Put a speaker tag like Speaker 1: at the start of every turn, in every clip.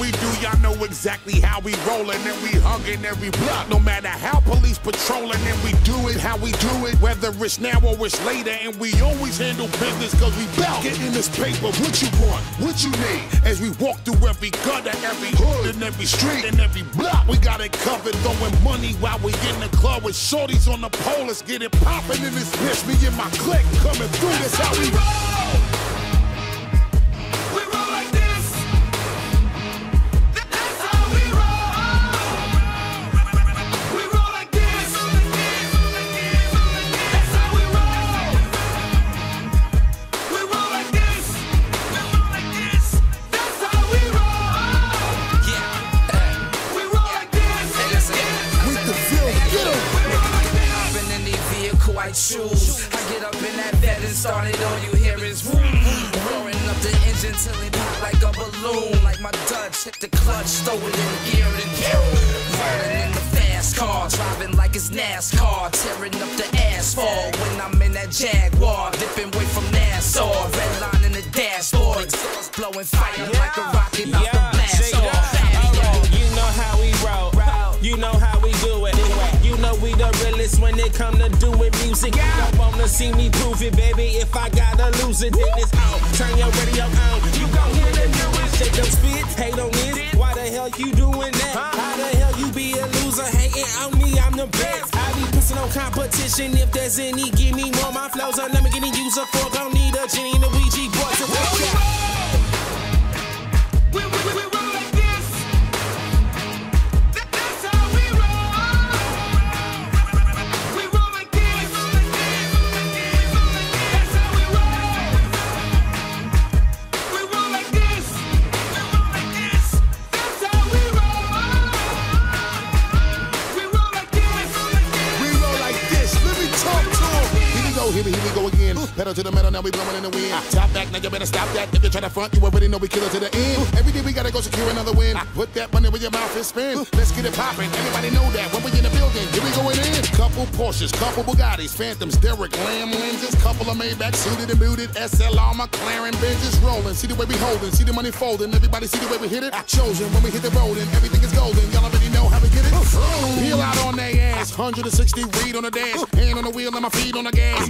Speaker 1: we
Speaker 2: do, y'all know exactly how we rollin' and we huggin' every block. No matter how police patrolin' and we do it how we do it, whether it's now or it's later, and we always handle business cause we bout getting this paper. What you want, what you need, as we walk through every gutter, every hood, and every street, and every block, we got it covered, throwing money while we in the club with shorties on the pole. Let's get it poppin' in this bitch. Me and my clique coming through, that's how we roll.
Speaker 3: In that bed and start it. All you hear is vroom. roaring up the engine till it pop like a balloon. Like my Dutch hit the clutch, throw it in gear and pew. Rolling in the fast car, driving like it's NASCAR, tearing up the asphalt. When I'm in that Jaguar, dipping way from Nassau, red line in the dashboard, exhaust blowing fire like a rocket out the blast off.
Speaker 4: You know how we roll. You know how the realest when it come to doing music. Don't wanna see me prove it, baby. If I gotta lose it, then it's on. Turn your radio on. You gon' hear the newest. Shake them spit, hate on this. Why the hell you doing that? How the hell you be a loser hating on me? I'm the best. I be pushing on competition. If there's any, give me more. My flows are never getting used up for. Gon' need a Jenny and a Ouija boy work out.
Speaker 1: We, we, we, we
Speaker 2: Pedal to the metal, now we blowing in the wind. Ah, Top back, now you better stop that. If you try to front, you already know we kill it to the end. Every day we gotta go secure another win. Ah, put that money where your mouth is spin. Let's get it poppin'. Everybody know that when we in the building, here we going in. Couple Porsches, couple Bugattis, Phantoms, Derek Lamb lenses, couple of Maybach suited and booted, SLR, McLaren, Benjis rolling. See the way we holding, see the money folding. Everybody see the way we hit it. Ah, chosen when we hit the road and everything is golden. Y'all already know how we get it. Peel out on their ass, 160 read on the dash, hand on the wheel and my feet on the gas.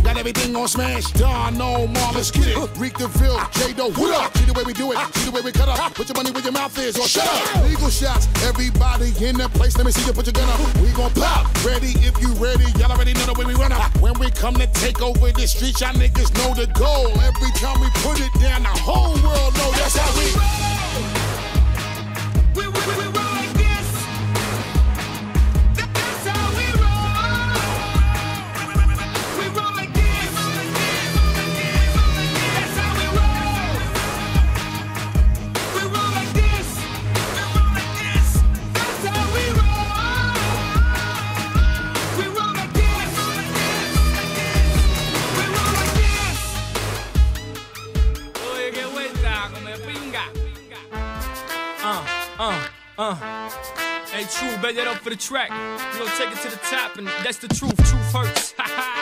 Speaker 2: Got everything on smash. Don, no more, let's get it. Reek the Ville, J Do, what up? See the way we do it, see the way we cut up. Put your money where your mouth is, or shut up. Legal shots, everybody in the place. Let me see you put your gun up. We gon' pop. Ready if you ready. Y'all already know the way we run up. When we come to take over the streets, y'all niggas know the goal. Every time we put it down, the whole world know that's how we.
Speaker 1: We, we, we, we
Speaker 5: Hey, true, bet it up for the track. We gonna take it to the top, and that's the truth. Truth hurts.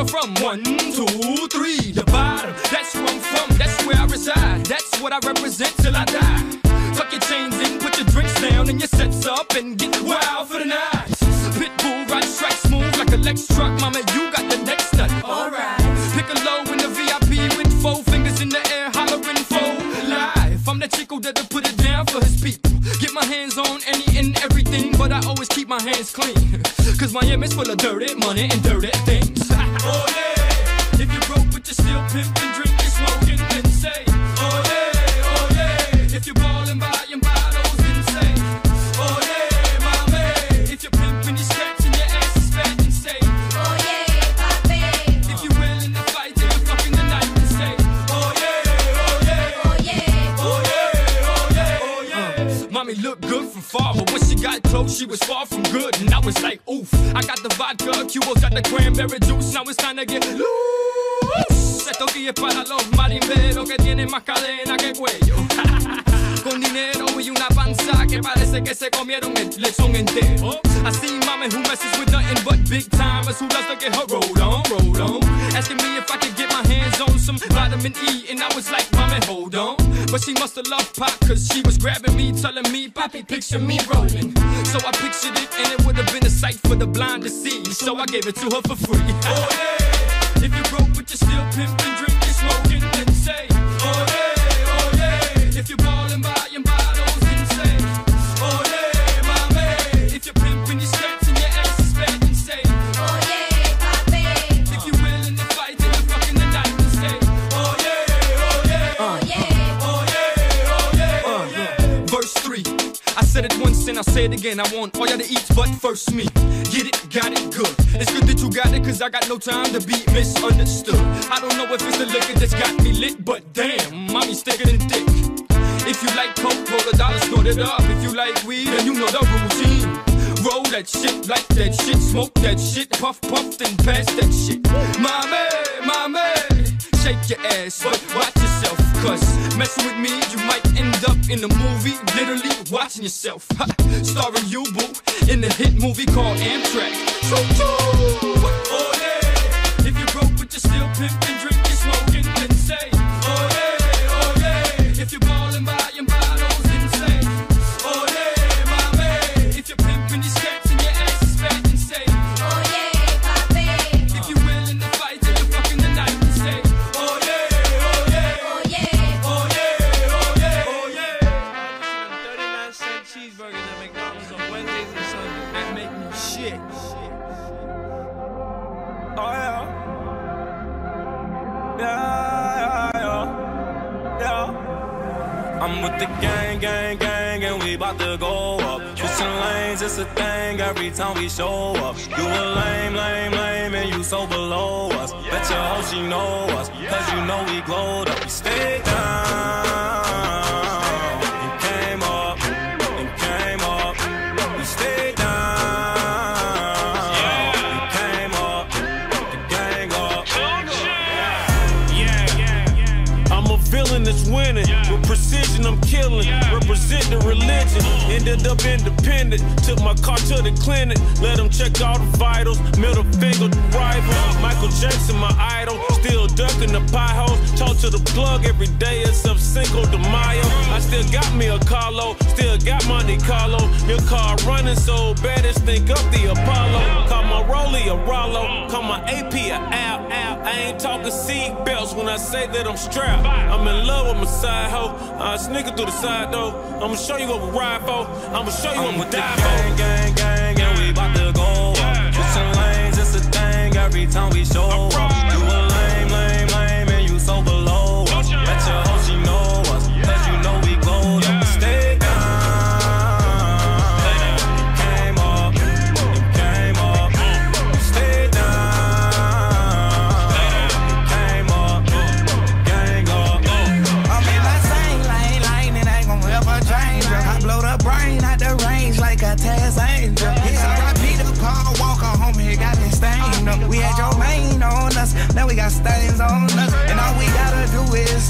Speaker 5: you're from. One, two, three. The bottom, that's where I'm from. That's where I reside. That's what I represent entero. I see mama who messes with nothing but big timers who loves to get her rolled on, rolled on. Asking me if I could get my hands on some vitamin E, and I was like, Mommy, hold on. But she must have loved pop, cause she was grabbing me, telling me, Poppy, picture me rolling. So I pictured it, and it would have been a sight for the blind to see. So I gave it to her for free. Oh yeah, if you're broke but you're still pimping, drinking, smoking, then say, Oh yeah, oh yeah. If you're ballin', buying bottles, say it again. I want all y'all to eat, but first me. Get it, got it, good. It's good that you got it, cause I got no time to be misunderstood. I don't know if it's the liquor that's got me lit, but damn, mommy's thicker than thick. If you like coke, roll a dollar, snort it up. If you like weed, then you know the routine. Roll that shit, like that shit, smoke that shit, puff, puff, then pass that shit. Mommy, mommy, shake your ass, but watch cause messing with me, you might end up in a movie, literally watching yourself. Starring you, boo, in the hit movie called Amtrak. Choo! Oh yeah, if you're broke but you're still pimping, drinking,
Speaker 6: I say that I'm strapped. I'm in love with my side hoe. I sneaking through the side though. I'ma show you what we ride for. I'ma show you what we die for. Gang, gang, gang, and we bout to go up. Switching lanes, it's a thing every time we show up.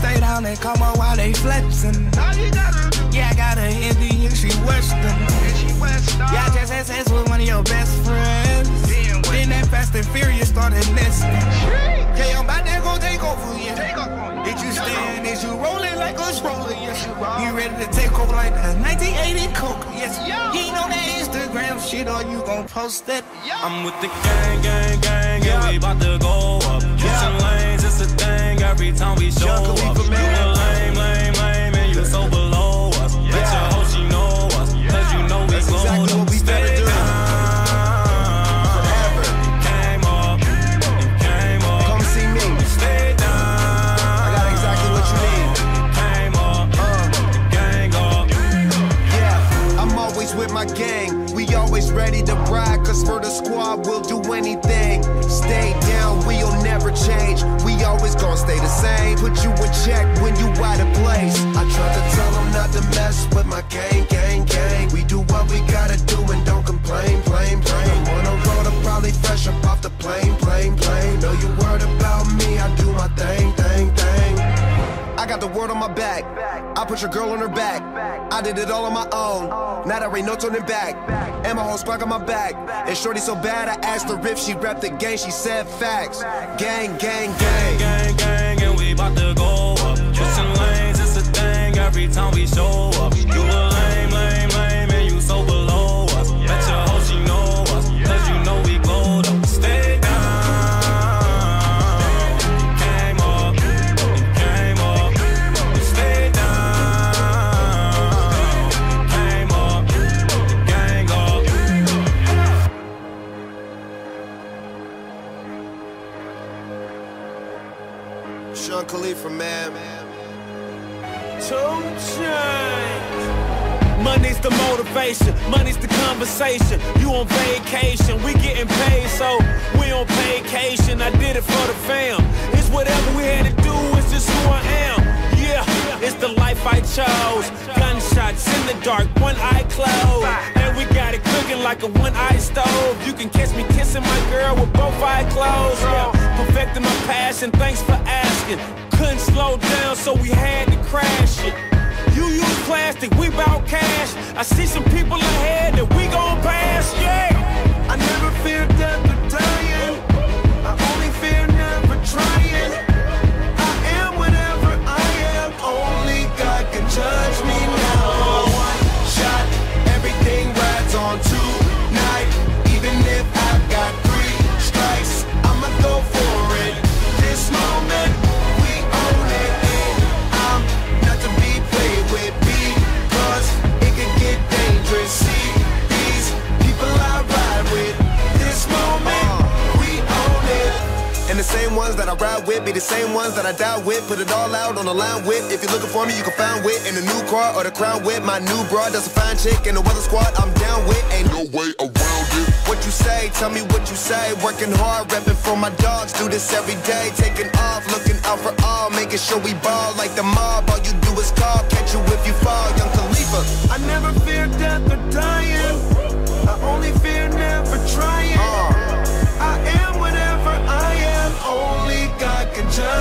Speaker 7: Stay down and come up while they flexing. Yeah, I got a Indian, she Western. Yeah, I just had sex with one of your best friends. Then that Fast and Furious started nesting. Okay, I'm about to go take over, yeah. Did you stand? Is you rolling like a stroller? Yes, you are. You ready to take over like a 1980 Coke? Yes, you ain't on that Instagram shit or you gon' post that?
Speaker 6: I'm with the gang, gang, gang, and we bout to go up. Switching lanes, it's a thing every time we show up. You a lame, lame, lame, and you so below us. Bitch, I hope she know us, cause you know we That's Stay down. Forever. Up, up. Come see
Speaker 8: me.
Speaker 6: I got exactly what you need. Up,
Speaker 8: uh.
Speaker 6: gang up.
Speaker 8: Yeah, I'm always with my gang. We always ready to ride, cause for the squad, we'll do anything same. Put you in check when you out of place. I tried to tell them not to mess with my gang, gang, gang. We do what we gotta do and don't complain, plain, plain. On the road, I'm probably fresh up off the plane, plane, plane. Know you worried about me, I do my thing, thing, thing. I got the word on my back. Put your girl on her back. I did it all on my own. Now there ain't no turning back. And my whole squad on my back. And shorty so bad, I asked her if she rep the gang. She said facts. Gang, gang, gang.
Speaker 6: gang, gang, and we bout to go up. Switching lanes, it's a thing every time we show up. You
Speaker 9: Money's the motivation, money's the conversation. You on vacation, we getting paid, so we on vacation. I did it for the fam. It's whatever we had to do, it's just who I am. Yeah, it's the life I chose. Gunshots in the dark, one eye closed. And we got it cooking like a one eye stove. You can catch me kissing my girl with both eyes closed. Yeah, perfecting my passion, thanks for asking. Couldn't slow down, so we had to crash it. Plastic, we bout cash. I see some people ahead that we gon' pass, yeah.
Speaker 8: I never fear death or dying. Ones that I ride with be the same ones that I die with. Put it all out on the line with. If you're looking for me, you can find wit in the new car or the crown with. My new broad does a fine chick in the weather squad I'm down with. Ain't no way around it. What you say? Tell me what you say. Working hard, repping for my dogs. Do this every day. Taking off, looking out for all. Making sure we ball like the mob. All you do is call. Catch you if you fall. Young Khalifa. I never fear death or dying. I only fear never trying. I Only God can judge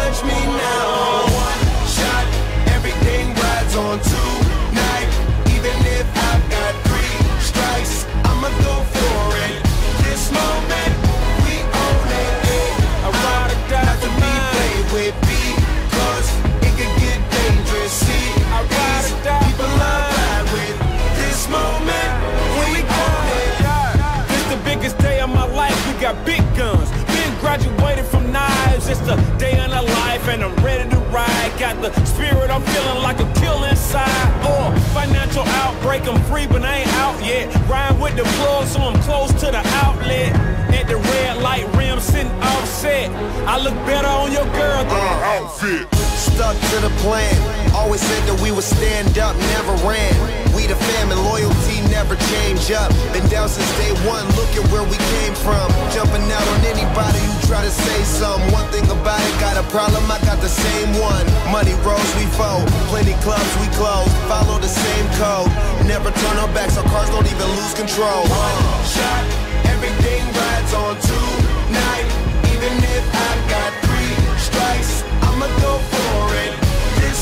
Speaker 9: It's the day of the life, and I'm ready to ride. Got the spirit. I'm feeling like a kill inside. Or financial outbreak. I'm free, but I ain't out yet. Ride with the plug, so I'm close to the outlet. At the red light rim, sitting offset. I look better on your girl than uh,
Speaker 2: Outfit.
Speaker 8: Stuck to the plan. Always said that we would stand up, never ran. We the fam and loyalty never change up. Been down since day one, look at where we came from. Jumping out on anybody who try to say some. One thing about it, got a problem, I got the same one. Money rolls, we fold. Plenty clubs, we close. Follow the same code. Never turn our backs, our cars don't even lose control. One shot, everything rides on tonight. Even if I got three strikes, I'ma go for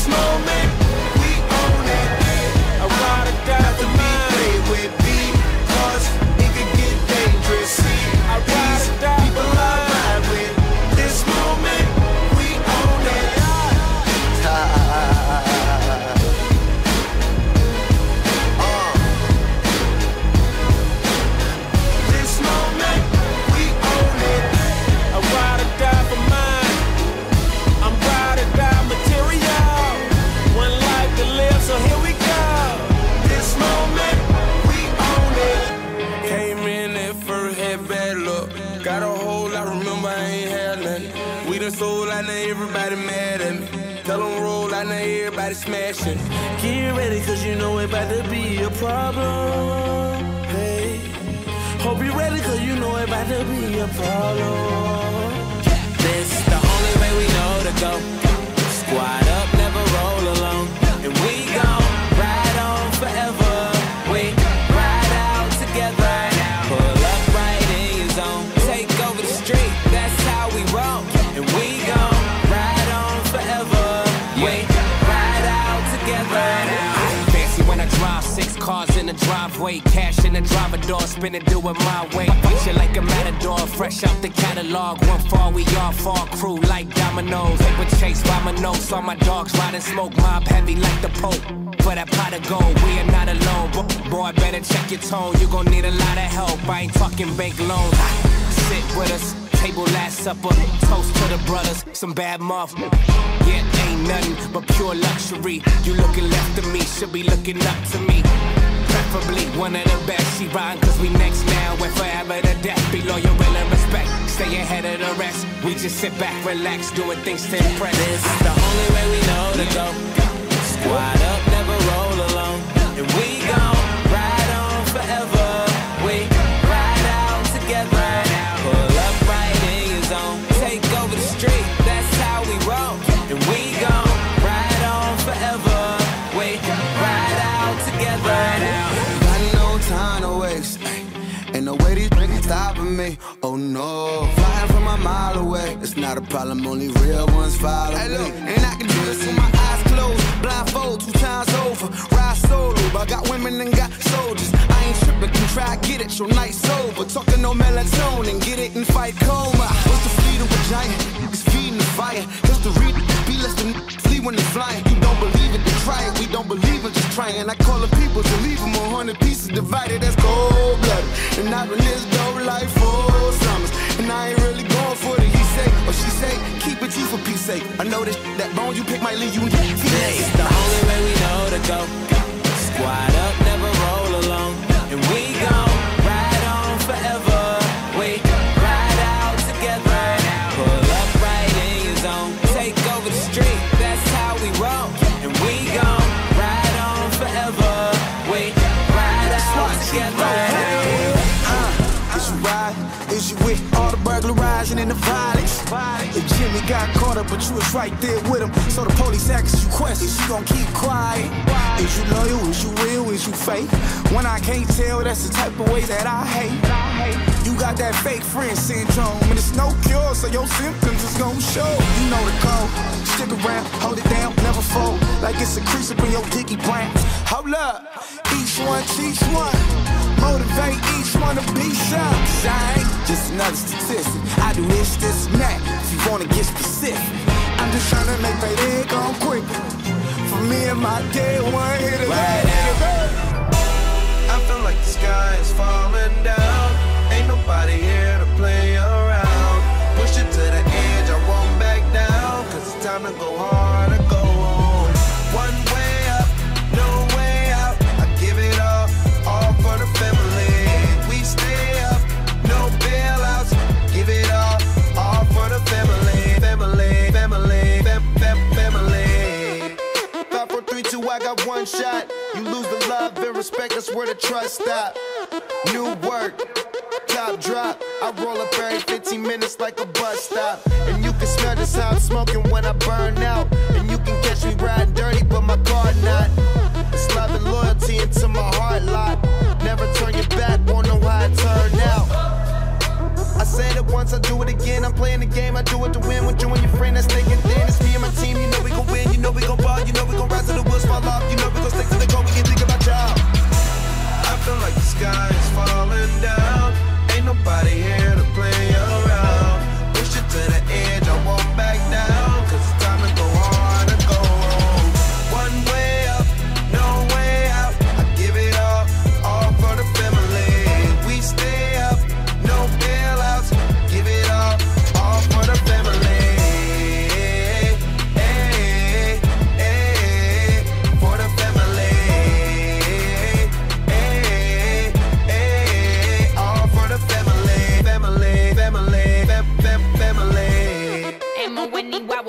Speaker 8: moment,
Speaker 10: Table last supper, toast to the brothers, some bad muff. Yeah, ain't nothing but pure luxury. You looking left of me, should be looking up to me. Preferably one of the best. She riding cause we next now. We're forever to death. Be loyal, and respect. Stay ahead of the rest. We just sit back, relax, doing things to impress.
Speaker 11: This is the only way we know to go. Squad up,
Speaker 12: stopping me. Oh no, flying from a mile away. It's not a problem, only real ones follow
Speaker 11: Hey, look,
Speaker 12: me. And I can do this with my eyes closed, blindfold two times over. Ride solo, but I got women and got soldiers. I ain't tripping, can try get it, your night sober. Talking no melatonin, get it and fight coma. What's the fleet of a giant? Niggas feeding the fire. History be less than flee when they flying. You don't believe it, then try it. We don't believe it, just trying. I call the people to leave them hundred pieces divided. That's cold blooded. And I've been this dope life for summers. And I ain't really going for the he say or she say. Keep it G for peace sake. I know this that bone you pick might leave you in
Speaker 11: This is the only way we know to go. Squad up, never roll alone. And we gon'
Speaker 12: Jimmy got caught up, but you was right there with him. So the police asks you questions, you gon' keep quiet. Is you loyal? Is you real? Is you fake? When I can't tell, that's the type of way that I hate. You got that fake friend syndrome, and it's no cure, so your symptoms is gon' show. You know the code. Stick around, hold it down, never fold. Like it's a crease up in your dicky brain. Hold up, each one teach one. Motivate each one to be some. I ain't just another statistic. I do this, this, and that. If you wanna get specific, I'm just trying to make payday come quick. For me and my day one hit it
Speaker 11: Right
Speaker 8: I feel like the sky is falling down. Ain't nobody here to play around. Push it to the edge, I won't back down. Cause it's time to go I got one shot. You lose the love and respect, that's where the trust stop. New work, top drop. I roll up every 15 minutes like a bus stop. And you can smell just how I'm smoking when I burn out. And you can catch me riding dirty, but my car not. It's love and loyalty into my heart lot. Never turn your back, won't I said it once, I do it again. I'm playing the game, I do it to win. With you and your friend that's thinking thin. It's me and my team, you know we gon' win. You know we gon' ball, you know we gon' rise to the wheels fall off. You know we gon' stick to the goal, we can think about y'all. I feel like the sky is falling down. Ain't nobody here to play around.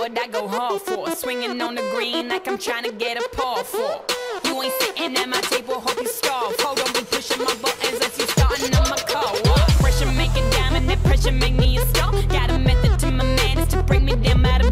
Speaker 13: Would I go hard for? Swinging on the green like I'm trying to get a paw for. You ain't sitting at my table, hope you starve. Hold on, be pushing my buttons as you starting on my car. What? Pressure make a diamond, that pressure make me a star. Got a method to my madness to bring me down by the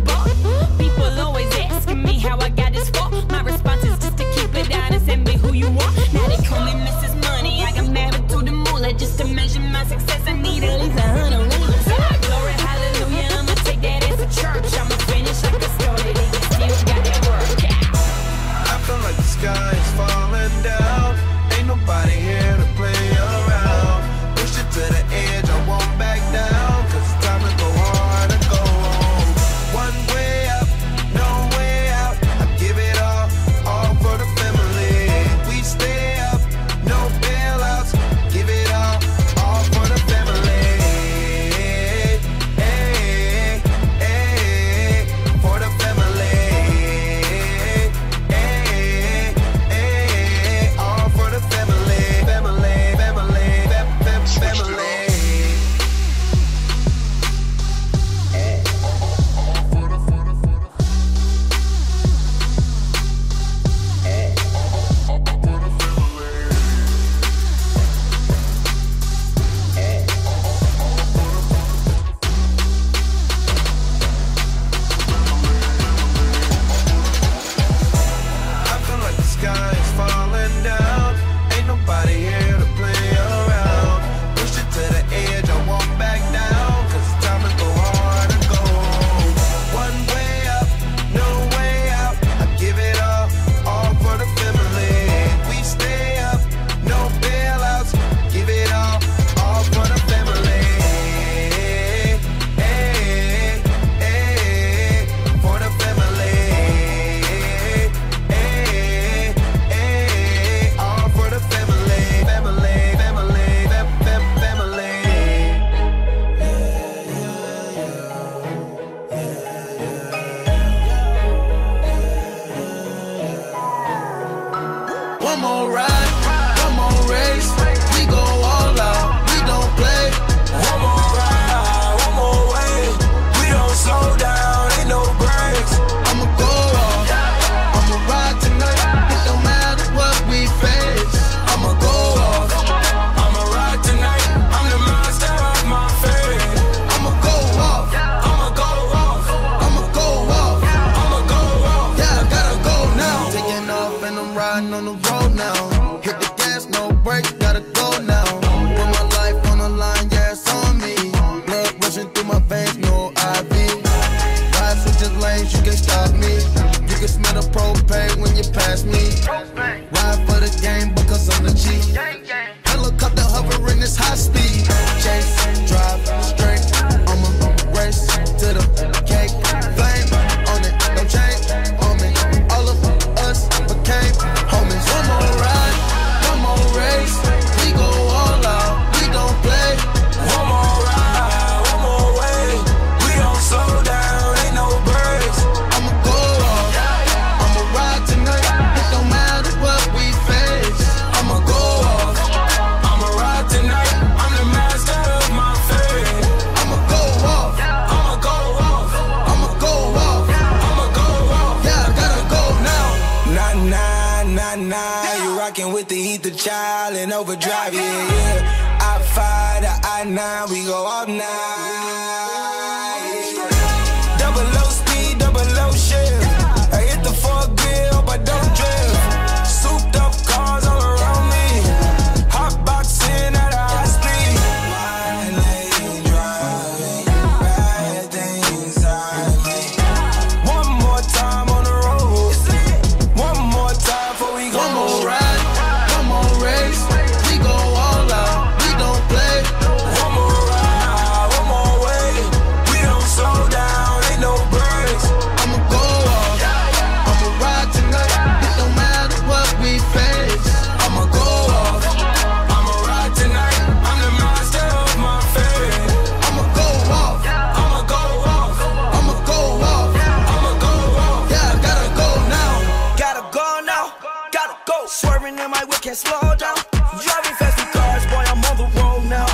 Speaker 14: can't
Speaker 15: slow down. Driving
Speaker 16: fast with cars, boy, I'm on the road now.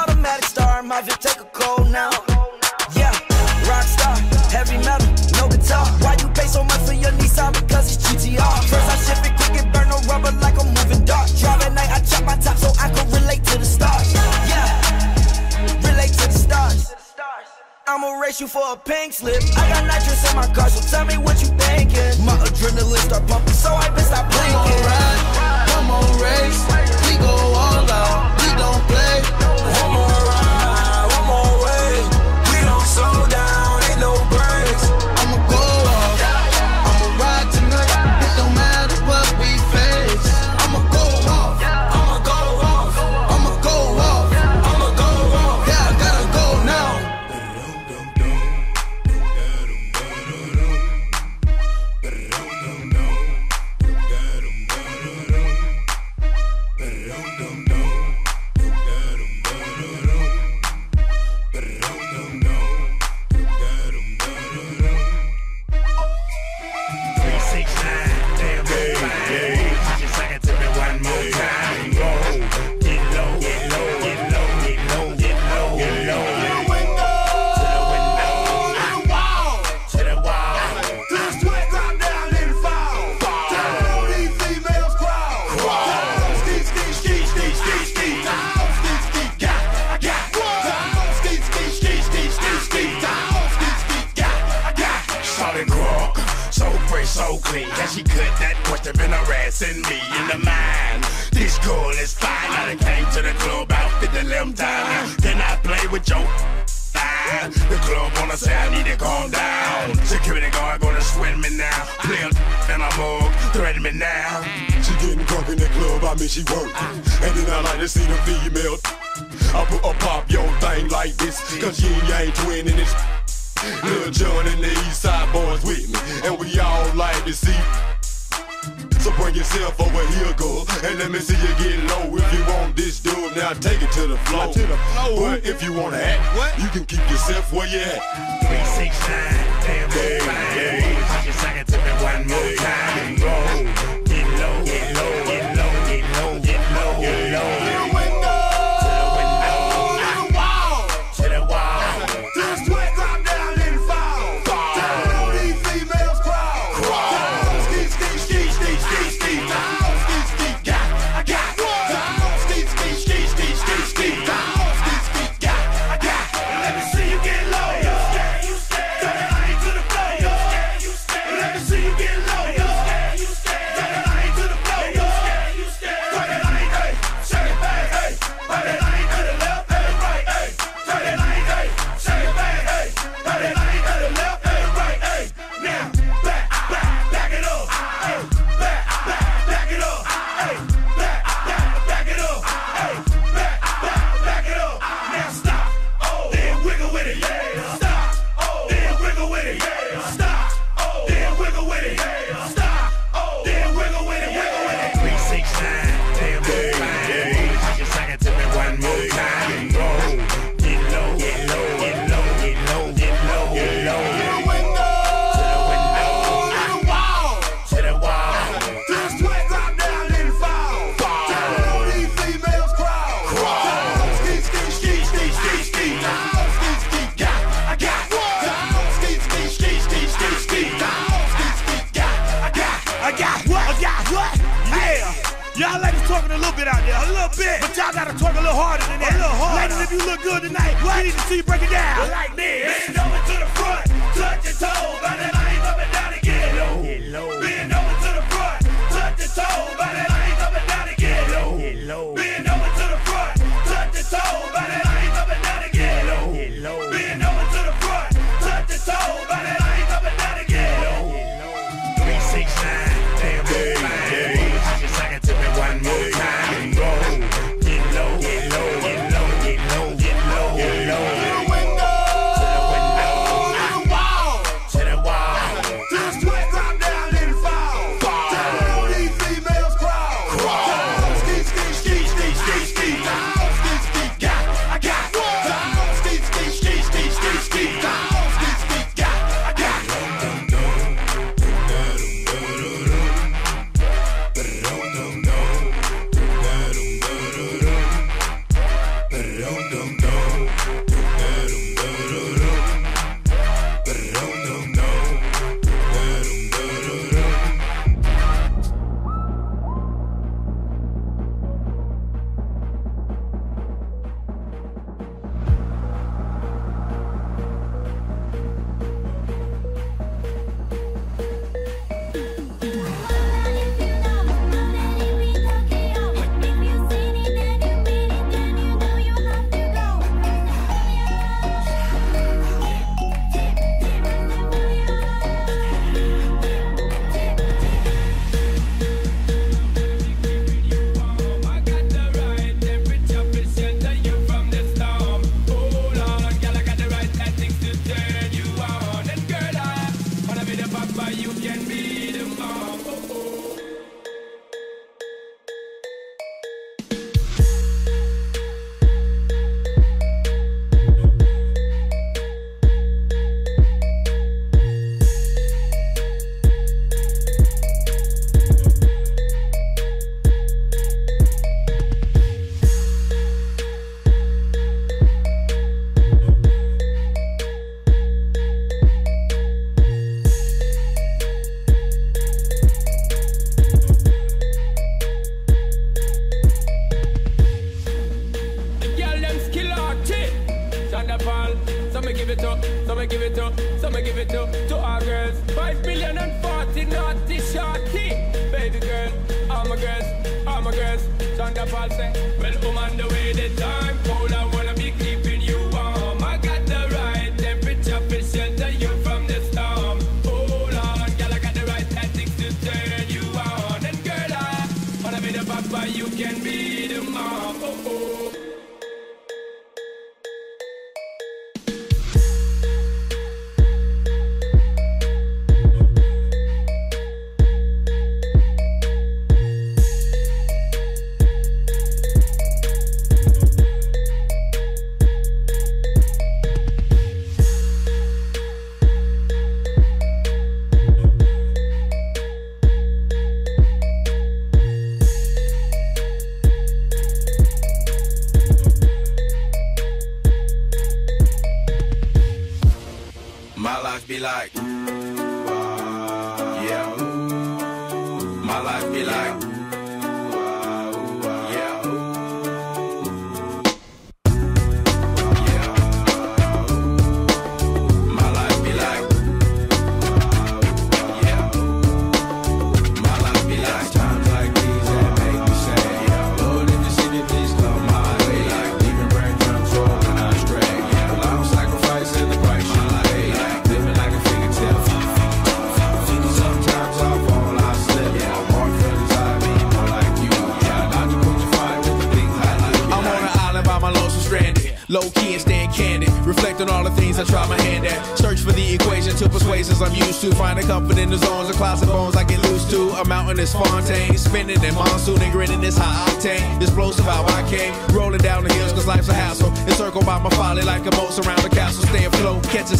Speaker 16: Automatic star, my vid take a cold now. Yeah, rock star, heavy metal, no guitar. Why you pay so much for your Nissan? Because it's GTR. First I ship it quick and burn no rubber like I'm moving dark. Drive at night, I chop my top so I can relate to the stars. Yeah, relate to the stars. I'ma race you for a pink slip. I got nitrous in my car, so tell me what you thinking. My adrenaline start pumping, so I.
Speaker 17: mean she work. And then I like to see the female. I put a pop yo thing like this, cause Ying Yang twin in this. Lil Jon and the East Side Boyz with me, and we all like to see. So bring yourself over here, girl, and let me see you get low. If you want this dude, now take it to the floor.
Speaker 18: To the floor.
Speaker 17: But if you wanna act, what? you can keep yourself where you at.
Speaker 5: Three, six, nine, damn, damn, damn. Suck it to one more time.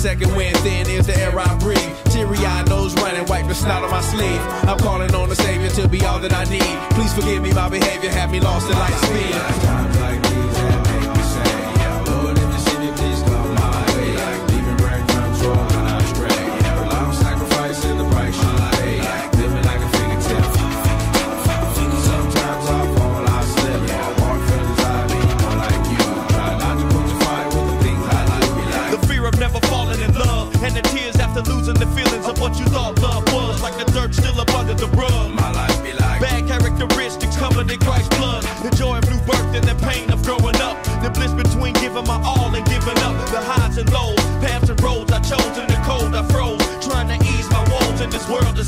Speaker 19: second wind thin is the air I breathe. Teary eyed nose running, wipe the snot on my sleeve. I'm calling on the Savior to be all that I need. Please forgive me my behavior, have me lost in light speed.
Speaker 20: world to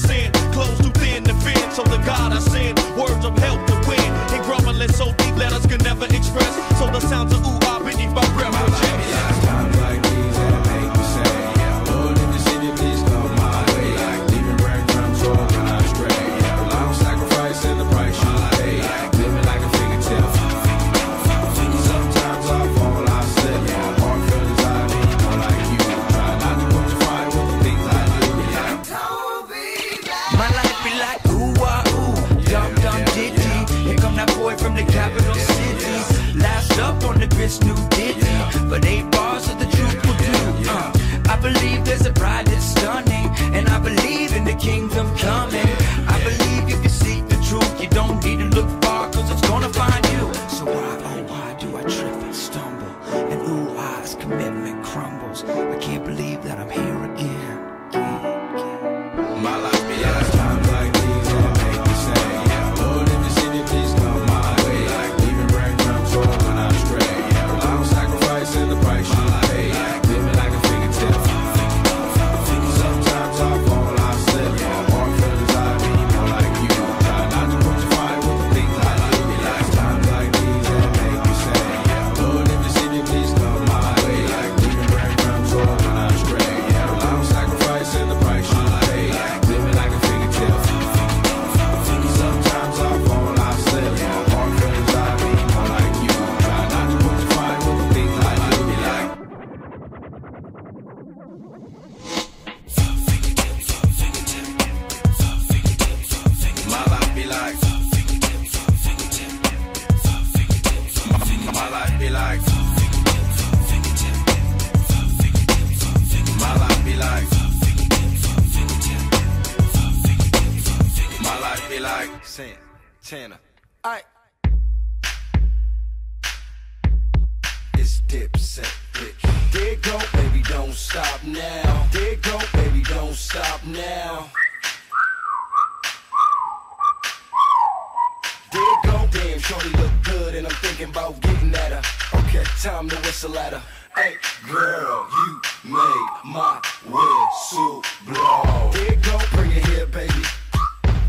Speaker 21: shorty look good and I'm thinking about getting at her. Okay, time to whistle at her. Hey, girl, you made my whistle blow. There go, bring it here, baby.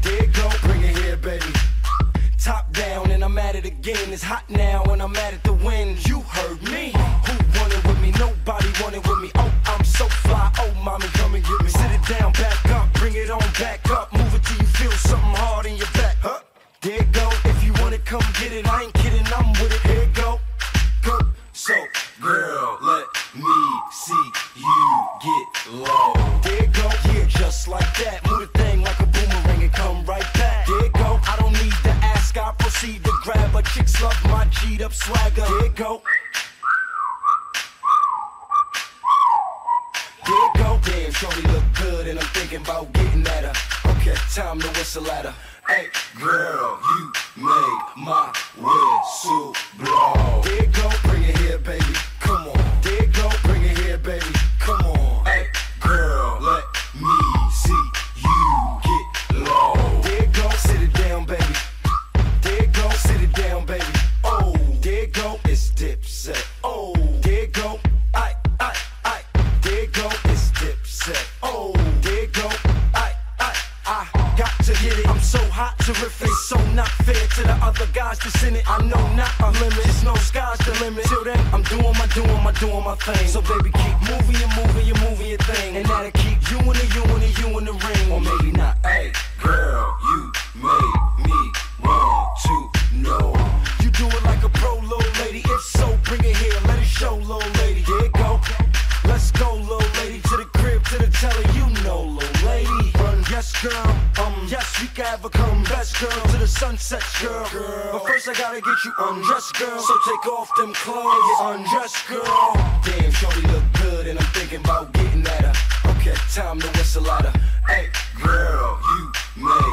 Speaker 21: There go, bring it here, baby. Top down and I'm at it again. It's hot now and I'm at it to win. You heard me. Who wanted with me? Nobody wanted with me. Oh, I'm so fly. Oh, mommy, come and get me. hot, terrific. So not fair to the other guys that's in it. I know not a limit. It's no sky's the limit. Till then, I'm doing my doing my doing my thing. So baby, keep moving and moving and moving your thing, and that'll keep you in the you in the you in the ring, or maybe not. Hey, girl, you made. have come confess, girl, to the sunset, girl. girl. But first I gotta get you undressed, girl. So take off them clothes undressed, girl. Damn, shorty look good, and I'm thinking about getting at her. Uh, okay, time to whistle at her. Hey, girl, you made.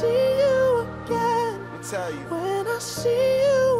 Speaker 22: see you again. We tell you when I see you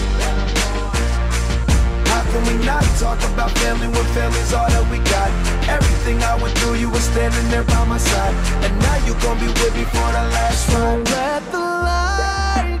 Speaker 22: Can we not talk about family when family's all that we got? Everything I went through, you were standing there by my side. And now you gon' be with me for the last ride.
Speaker 23: Let the light